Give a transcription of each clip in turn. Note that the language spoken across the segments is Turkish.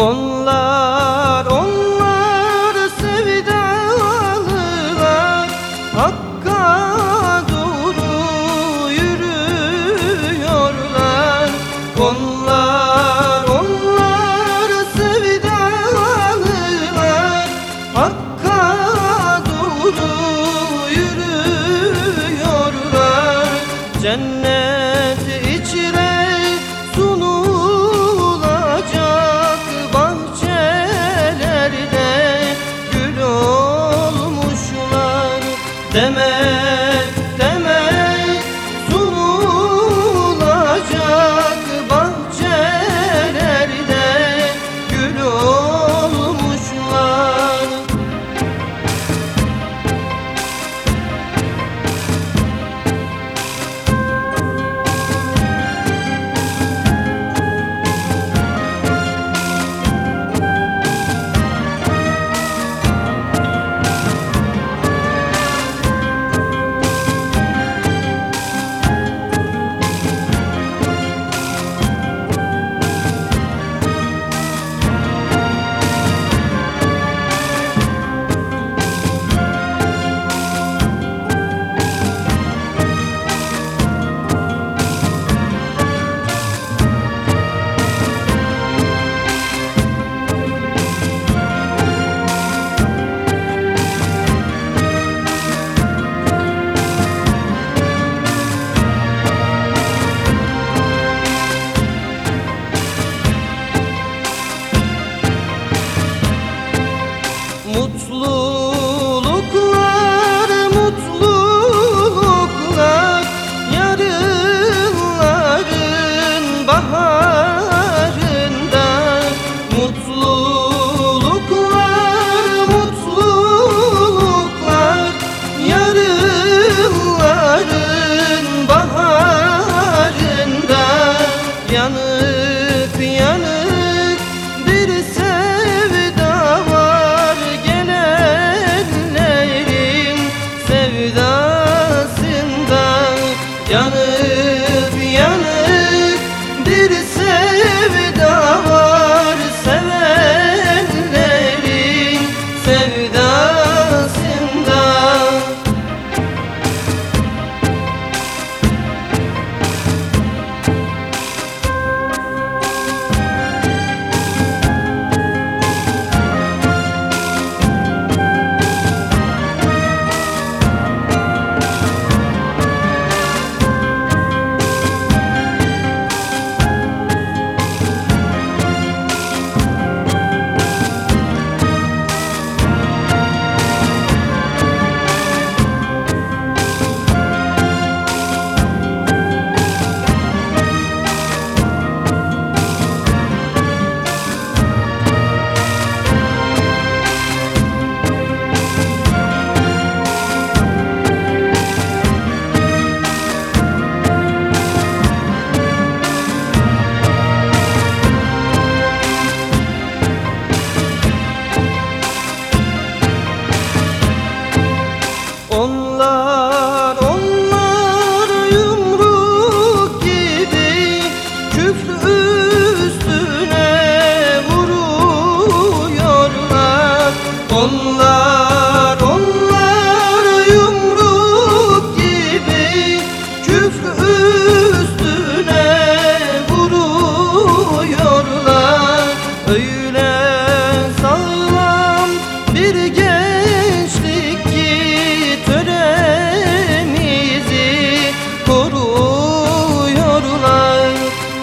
Onlar, onlar sevdalılar. Hakka doğru yürüyorlar. Onlar, onlar sevdalılar. Hakka doğru yürüyorlar. Cennet deme mutlu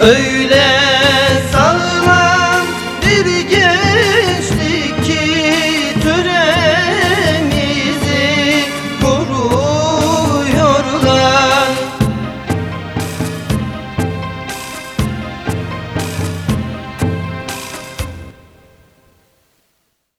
öyle